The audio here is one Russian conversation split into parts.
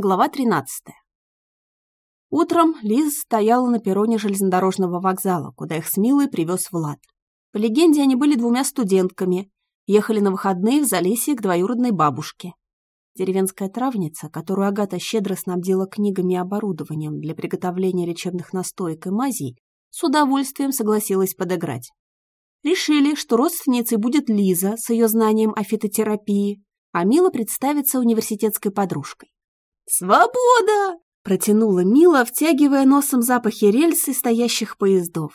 Глава 13. Утром Лиза стояла на перроне железнодорожного вокзала, куда их с Милой привез Влад. По легенде, они были двумя студентками, ехали на выходные в Залесье к двоюродной бабушке. Деревенская травница, которую Агата щедро снабдила книгами и оборудованием для приготовления лечебных настоек и мазей, с удовольствием согласилась подыграть. Решили, что родственницей будет Лиза с ее знанием о фитотерапии, а Мила представится университетской подружкой. «Свобода!» – протянула Мила, втягивая носом запахи рельс и стоящих поездов.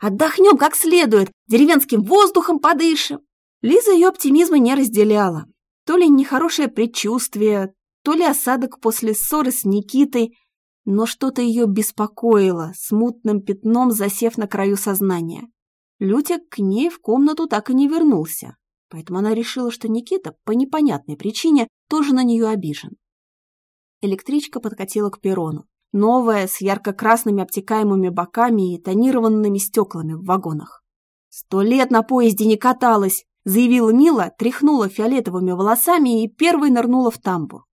«Отдохнем как следует, деревенским воздухом подышим!» Лиза ее оптимизма не разделяла. То ли нехорошее предчувствие, то ли осадок после ссоры с Никитой, но что-то ее беспокоило, смутным пятном засев на краю сознания. Лютик к ней в комнату так и не вернулся, поэтому она решила, что Никита по непонятной причине тоже на нее обижен. Электричка подкатила к перрону. Новая, с ярко-красными обтекаемыми боками и тонированными стеклами в вагонах. «Сто лет на поезде не каталась!» заявила Мила, тряхнула фиолетовыми волосами и первой нырнула в тамбур.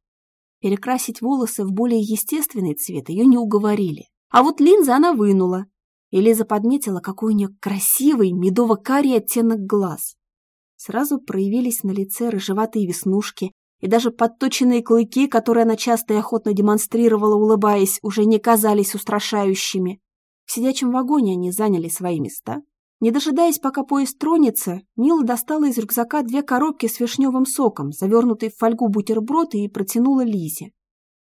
Перекрасить волосы в более естественный цвет ее не уговорили. А вот линзы она вынула. И Лиза подметила, какой у нее красивый медово-карий оттенок глаз. Сразу проявились на лице рыжеватые веснушки, и даже подточенные клыки, которые она часто и охотно демонстрировала, улыбаясь, уже не казались устрашающими. В сидячем вагоне они заняли свои места. Не дожидаясь, пока поезд тронется, Мила достала из рюкзака две коробки с вишневым соком, завернутый в фольгу бутерброд, и протянула Лизе.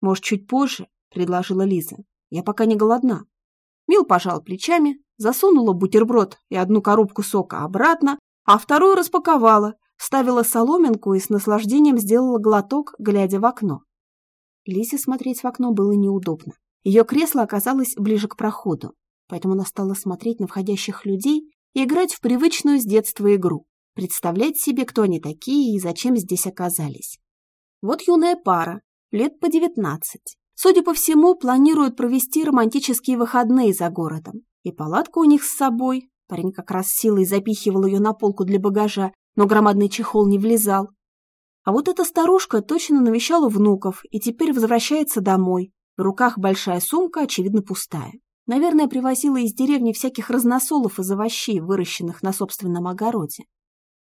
«Может, чуть позже?» — предложила Лиза. «Я пока не голодна». Мил пожал плечами, засунула бутерброд и одну коробку сока обратно, а вторую распаковала, Вставила соломинку и с наслаждением сделала глоток, глядя в окно. Лизе смотреть в окно было неудобно. Ее кресло оказалось ближе к проходу, поэтому она стала смотреть на входящих людей и играть в привычную с детства игру, представлять себе, кто они такие и зачем здесь оказались. Вот юная пара, лет по девятнадцать. Судя по всему, планируют провести романтические выходные за городом. И палатка у них с собой. Парень как раз силой запихивал ее на полку для багажа, но громадный чехол не влезал. А вот эта старушка точно навещала внуков и теперь возвращается домой. В руках большая сумка, очевидно, пустая. Наверное, привозила из деревни всяких разносолов из овощей, выращенных на собственном огороде.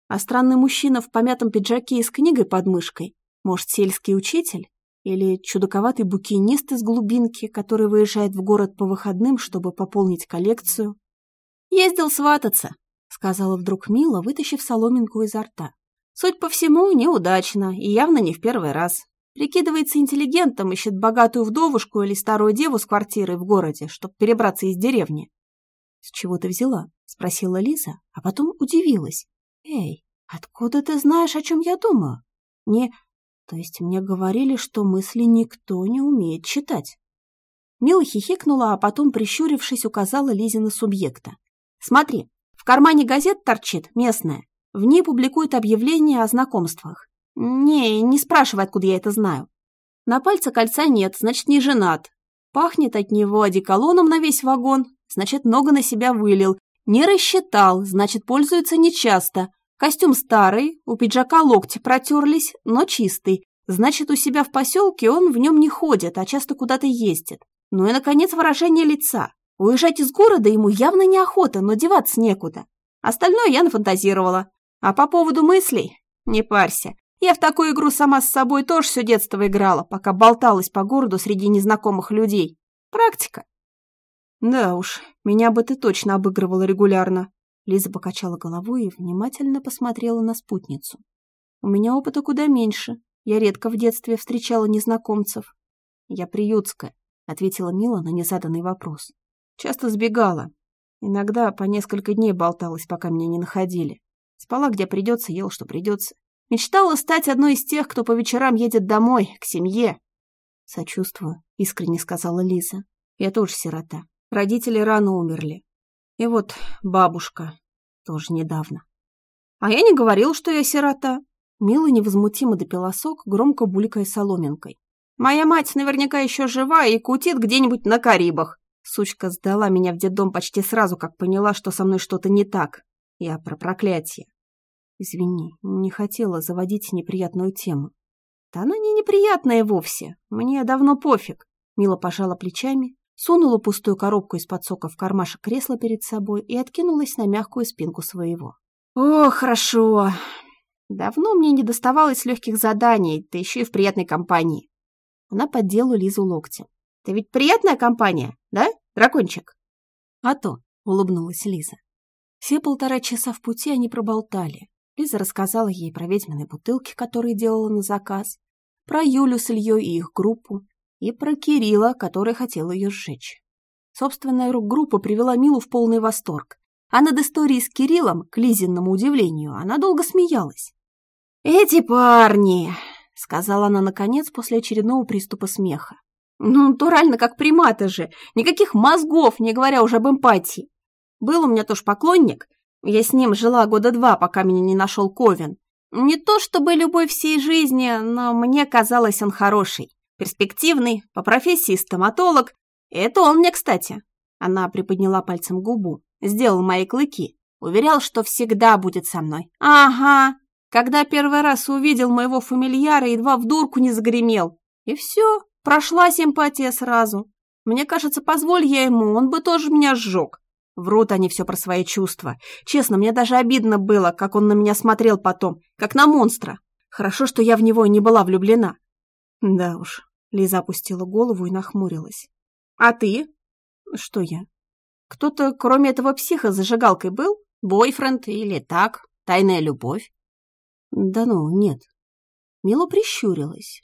А странный мужчина в помятом пиджаке и с книгой под мышкой, может, сельский учитель? Или чудаковатый букинист из глубинки, который выезжает в город по выходным, чтобы пополнить коллекцию? Ездил свататься, сказала вдруг Мила, вытащив соломинку изо рта. Суть по всему, неудачно и явно не в первый раз. Прикидывается интеллигентом, ищет богатую вдовушку или старую деву с квартирой в городе, чтобы перебраться из деревни. «С чего ты взяла?» — спросила Лиза, а потом удивилась. «Эй, откуда ты знаешь, о чем я думаю?» «Не... То есть мне говорили, что мысли никто не умеет читать». Мила хихикнула, а потом, прищурившись, указала Лизе на субъекта. «Смотри, кармане газет торчит, местная. В ней публикуют объявления о знакомствах. Не, не спрашивай, откуда я это знаю. На пальце кольца нет, значит, не женат. Пахнет от него одеколоном на весь вагон, значит, много на себя вылил. Не рассчитал, значит, пользуется нечасто. Костюм старый, у пиджака локти протерлись, но чистый. Значит, у себя в поселке он в нем не ходит, а часто куда-то ездит. Ну и, наконец, выражение лица. Уезжать из города ему явно неохота, но деваться некуда. Остальное я нафантазировала. А по поводу мыслей? Не парься. Я в такую игру сама с собой тоже все детство играла, пока болталась по городу среди незнакомых людей. Практика. Да уж, меня бы ты точно обыгрывала регулярно. Лиза покачала головой и внимательно посмотрела на спутницу. У меня опыта куда меньше. Я редко в детстве встречала незнакомцев. Я приютская, ответила Мила на незаданный вопрос. Часто сбегала. Иногда по несколько дней болталась, пока меня не находили. Спала, где придется, ела, что придется. Мечтала стать одной из тех, кто по вечерам едет домой, к семье. «Сочувствую», — искренне сказала Лиза. «Я тоже сирота. Родители рано умерли. И вот бабушка тоже недавно. А я не говорил, что я сирота». Мила невозмутимо допила сок, громко булькая соломинкой. «Моя мать наверняка еще жива и кутит где-нибудь на Карибах. Сучка сдала меня в детдом почти сразу, как поняла, что со мной что-то не так. Я про проклятие. Извини, не хотела заводить неприятную тему. Да она не неприятная вовсе. Мне давно пофиг. Мила пожала плечами, сунула пустую коробку из-под сока в кармашек кресла перед собой и откинулась на мягкую спинку своего. «О, хорошо. Давно мне не доставалось легких заданий, да еще и в приятной компании». Она поддела Лизу локтем. «Ты ведь приятная компания, дракончик?» «А то», — улыбнулась Лиза. Все полтора часа в пути они проболтали. Лиза рассказала ей про ведьминые бутылки, которые делала на заказ, про Юлю с Ильей и их группу, и про Кирилла, который хотел ее сжечь. Собственная рук-группа привела Милу в полный восторг, а над историей с Кириллом, к Лизинному удивлению, она долго смеялась. «Эти парни!» — сказала она наконец после очередного приступа смеха. «Ну, натурально, как приматы же! Никаких мозгов, не говоря уже об эмпатии! Был у меня тоже поклонник, я с ним жила года два, пока меня не нашел Ковен. Не то чтобы любовь всей жизни, но мне казалось, он хороший, перспективный, по профессии стоматолог. Это он мне, кстати. Она приподняла пальцем губу, сделал мои клыки, уверял, что всегда будет со мной. Ага, когда первый раз увидел моего фамильяра, едва в дурку не загремел. И все, прошла симпатия сразу. Мне кажется, позволь я ему, он бы тоже меня сжег. Врут они все про свои чувства. Честно, мне даже обидно было, как он на меня смотрел потом, как на монстра. Хорошо, что я в него не была влюблена. Да уж, Лиза опустила голову и нахмурилась. А ты? Что я? Кто-то, кроме этого психа, зажигалкой был? Бойфренд или так? Тайная любовь? Да ну, нет. Мила прищурилась.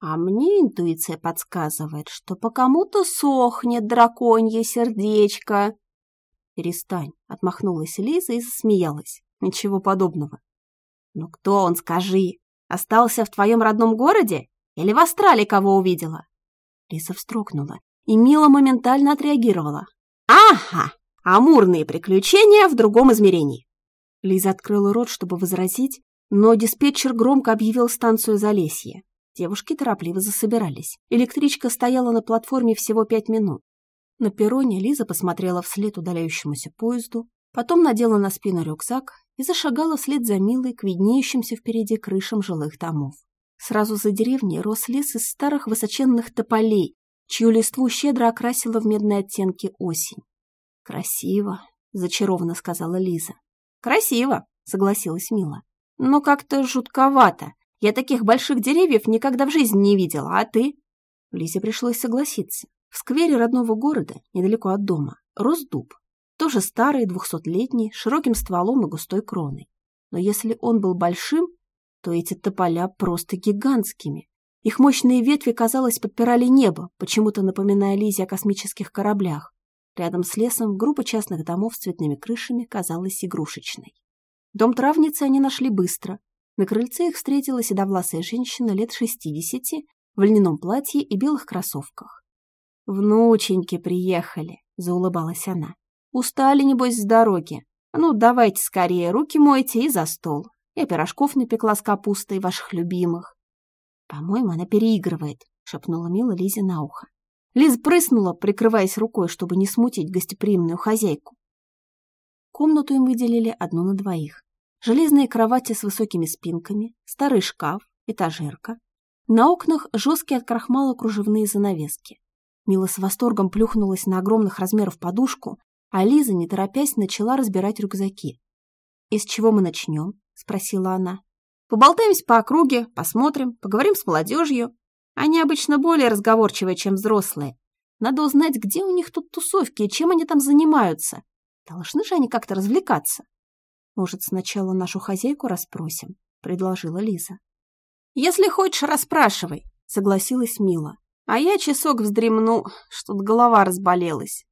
А мне интуиция подсказывает, что по кому-то сохнет драконье сердечко. «Перестань», — отмахнулась Лиза и засмеялась. «Ничего подобного». «Ну кто он, скажи? Остался в твоем родном городе? Или в Австралии кого увидела?» Лиза встрогнула, и Мила моментально отреагировала. «Ага! Амурные приключения в другом измерении!» Лиза открыла рот, чтобы возразить, но диспетчер громко объявил станцию Залесье. Девушки торопливо засобирались. Электричка стояла на платформе всего пять минут. На перроне Лиза посмотрела вслед удаляющемуся поезду, потом надела на спину рюкзак и зашагала вслед за Милой к виднеющимся впереди крышам жилых домов. Сразу за деревней рос лес из старых высоченных тополей, чью листву щедро окрасила в медные оттенки осень. «Красиво», — зачарованно сказала Лиза. «Красиво», — согласилась Мила. «Но как-то жутковато. Я таких больших деревьев никогда в жизни не видела, а ты?» Лизе пришлось согласиться. В сквере родного города, недалеко от дома, рос дуб. Тоже старый, двухсотлетний, широким стволом и густой кроной. Но если он был большим, то эти тополя просто гигантскими. Их мощные ветви, казалось, подпирали небо, почему-то напоминая Лизе о космических кораблях. Рядом с лесом группа частных домов с цветными крышами казалась игрушечной. Дом травницы они нашли быстро. На крыльце их встретила седовласая женщина лет шестидесяти в льняном платье и белых кроссовках. «Внученьки приехали», — заулыбалась она. «Устали, небось, с дороги. Ну, давайте скорее, руки мойте и за стол. Я пирожков напекла с капустой ваших любимых». «По-моему, она переигрывает», — шепнула Мила Лизе на ухо. Лиз прыснула, прикрываясь рукой, чтобы не смутить гостеприимную хозяйку. Комнату им выделили одну на двоих. Железные кровати с высокими спинками, старый шкаф, этажерка. На окнах жесткие от крахмала кружевные занавески. Мила с восторгом плюхнулась на огромных размеров подушку, а Лиза, не торопясь, начала разбирать рюкзаки. «Из чего мы начнем?» — спросила она. «Поболтаемся по округе, посмотрим, поговорим с молодежью. Они обычно более разговорчивые, чем взрослые. Надо узнать, где у них тут тусовки и чем они там занимаются. Должны же они как-то развлекаться». «Может, сначала нашу хозяйку расспросим?» — предложила Лиза. «Если хочешь, расспрашивай», — согласилась Мила. А я часок вздремну, что-то голова разболелась.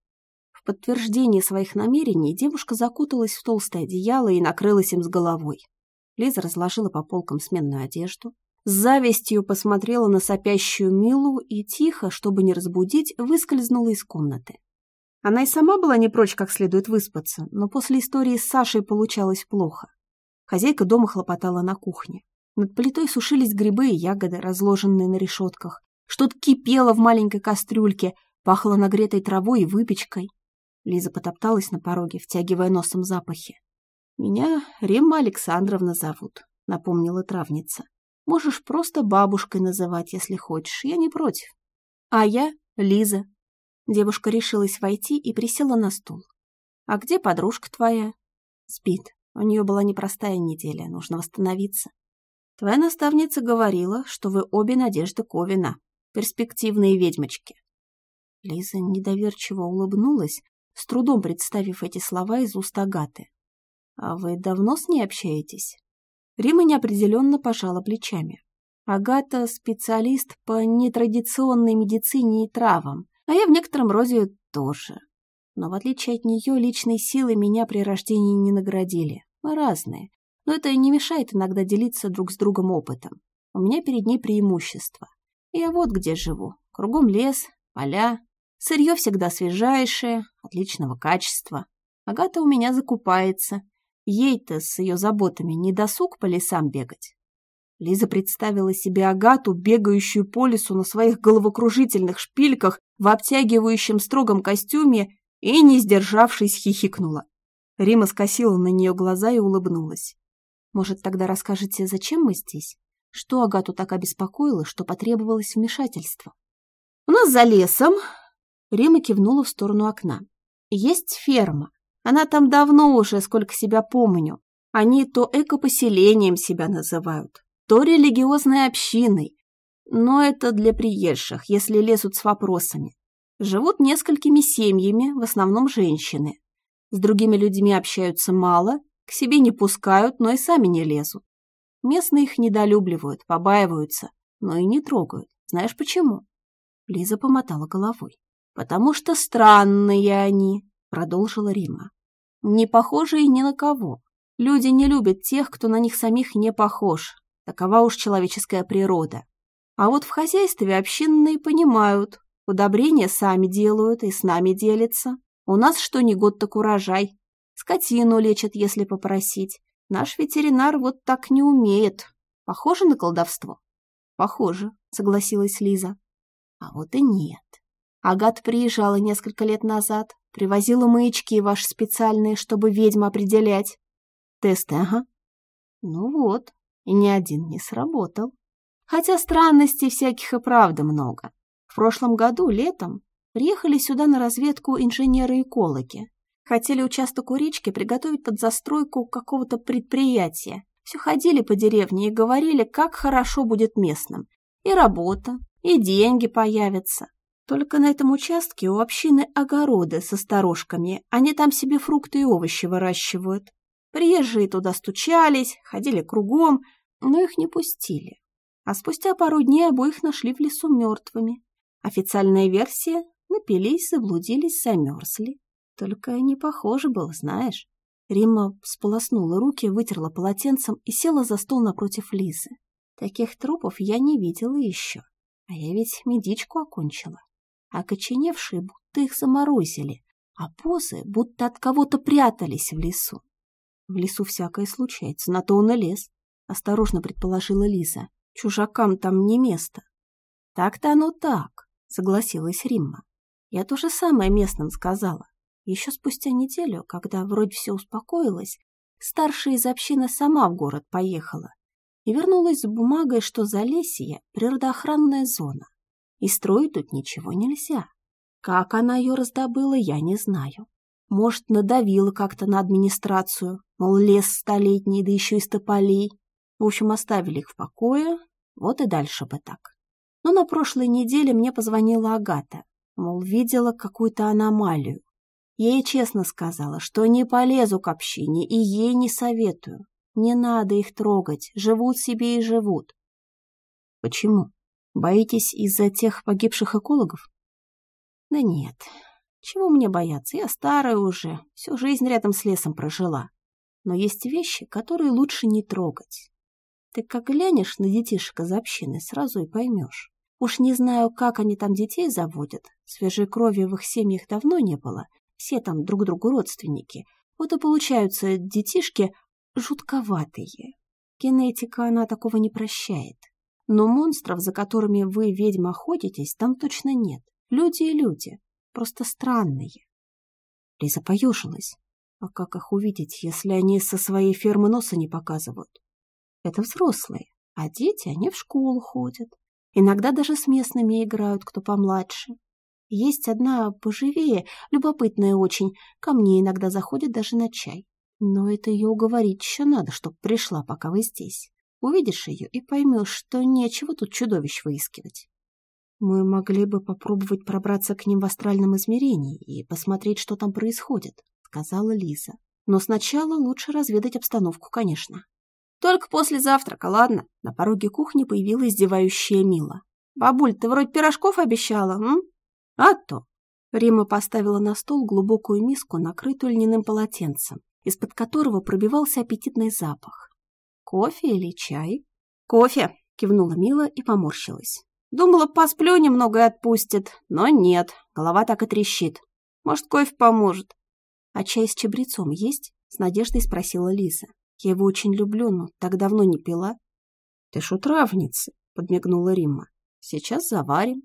В подтверждение своих намерений девушка закуталась в толстое одеяло и накрылась им с головой. Лиза разложила по полкам сменную одежду, с завистью посмотрела на сопящую Милу и тихо, чтобы не разбудить, выскользнула из комнаты. Она и сама была не прочь как следует выспаться, но после истории с Сашей получалось плохо. Хозяйка дома хлопотала на кухне. Над плитой сушились грибы и ягоды, разложенные на решетках, что-то кипело в маленькой кастрюльке, пахло нагретой травой и выпечкой. Лиза потопталась на пороге, втягивая носом запахи. «Меня Римма Александровна зовут», — напомнила травница. Можешь просто бабушкой называть, если хочешь, я не против. А я Лиза. Девушка решилась войти и присела на стул. А где подружка твоя? Спит. У нее была непростая неделя, нужно восстановиться. Твоя наставница говорила, что вы обе Надежда Ковина, перспективные ведьмочки. Лиза недоверчиво улыбнулась, с трудом представив эти слова из уст Агаты. «А вы давно с ней общаетесь?» Рима неопределенно пожала плечами. Агата – специалист по нетрадиционной медицине и травам, а я в некотором роде тоже. Но в отличие от нее, личной силы меня при рождении не наградили. Мы разные, но это не мешает иногда делиться друг с другом опытом. У меня перед ней преимущество. Я вот где живу. Кругом лес, поля, сырье всегда свежайшее, отличного качества. Агата у меня закупается, Ей-то с ее заботами не досуг по лесам бегать. Лиза представила себе Агату, бегающую по лесу на своих головокружительных шпильках в обтягивающем строгом костюме и, не сдержавшись, хихикнула. Рима скосила на нее глаза и улыбнулась. «Может, тогда расскажете, зачем мы здесь? Что Агату так обеспокоило, что потребовалось вмешательство?» «У нас за лесом...» Рима кивнула в сторону окна. «Есть ферма. Она там давно уже, сколько себя помню. Они то экопоселением себя называют, то религиозной общиной. Но это для приезжих, если лезут с вопросами. Живут несколькими семьями, в основном женщины. С другими людьми общаются мало, к себе не пускают, но и сами не лезут. Местные их недолюбливают, побаиваются, но и не трогают. Знаешь почему? Лиза помотала головой. «Потому что странные они», — продолжила Рима не похожие ни на кого. Люди не любят тех, кто на них самих не похож. Такова уж человеческая природа. А вот в хозяйстве общинные понимают, удобрения сами делают и с нами делятся. У нас что ни год, так урожай. Скотину лечат, если попросить. Наш ветеринар вот так не умеет. Похоже на колдовство? Похоже, согласилась Лиза. А вот и нет. Агат приезжала несколько лет назад, Привозила маячки ваши специальные, чтобы ведьм определять. Тесты, ага. Ну вот, и ни один не сработал. Хотя странностей всяких и правда много. В прошлом году, летом, приехали сюда на разведку инженеры-экологи. Хотели участок у речки приготовить под застройку какого-то предприятия. Все ходили по деревне и говорили, как хорошо будет местным. И работа, и деньги появятся. Только на этом участке у общины огороды со сторожками, они там себе фрукты и овощи выращивают. Приезжие туда стучались, ходили кругом, но их не пустили. А спустя пару дней обоих нашли в лесу мертвыми. Официальная версия — напились, заблудились, замерзли. Только не похоже было, знаешь. Римма сполоснула руки, вытерла полотенцем и села за стол напротив Лизы. Таких трупов я не видела еще. А я ведь медичку окончила окоченевшие будто их заморозили, а позы будто от кого-то прятались в лесу. В лесу всякое случается, на то он и лес, осторожно предположила Лиза. Чужакам там не место. Так-то оно так, согласилась Римма. Я то же самое местным сказала. Еще спустя неделю, когда вроде все успокоилось, старшая из общины сама в город поехала и вернулась с бумагой, что Залесье — природоохранная зона и строить тут ничего нельзя. Как она ее раздобыла, я не знаю. Может, надавила как-то на администрацию, мол, лес столетний, да еще из тополей. В общем, оставили их в покое, вот и дальше бы так. Но на прошлой неделе мне позвонила Агата, мол, видела какую-то аномалию. Я ей честно сказала, что не полезу к общине и ей не советую. Не надо их трогать, живут себе и живут. Почему? Боитесь из-за тех погибших экологов? Да нет. Чего мне бояться? Я старая уже, всю жизнь рядом с лесом прожила. Но есть вещи, которые лучше не трогать. Ты как глянешь на детишек из общины, сразу и поймешь. Уж не знаю, как они там детей заводят. Свежей крови в их семьях давно не было. Все там друг другу родственники. Вот и получаются детишки жутковатые. Генетика она такого не прощает. Но монстров, за которыми вы, ведьма, охотитесь, там точно нет. Люди и люди, просто странные. Лиза поежилась. А как их увидеть, если они со своей фермы носа не показывают? Это взрослые. А дети, они в школу ходят. Иногда даже с местными играют, кто помладше. Есть одна поживее, любопытная очень, ко мне иногда заходит даже на чай. Но это ее уговорить еще надо, чтоб пришла, пока вы здесь. Увидишь ее и поймешь, что нечего тут чудовищ выискивать. Мы могли бы попробовать пробраться к ним в астральном измерении и посмотреть, что там происходит, сказала Лиза. Но сначала лучше разведать обстановку, конечно. Только после завтрака, ладно? На пороге кухни появилась издевающая Мила. Бабуль, ты вроде пирожков обещала, м? А то. Рима поставила на стол глубокую миску, накрытую льняным полотенцем, из-под которого пробивался аппетитный запах. «Кофе или чай?» «Кофе!» — кивнула Мила и поморщилась. «Думала, посплю немного и отпустит, но нет, голова так и трещит. Может, кофе поможет?» «А чай с чабрецом есть?» — с надеждой спросила Лиза. «Я его очень люблю, но так давно не пила». «Ты ж у травницы», — подмигнула Римма. «Сейчас заварим».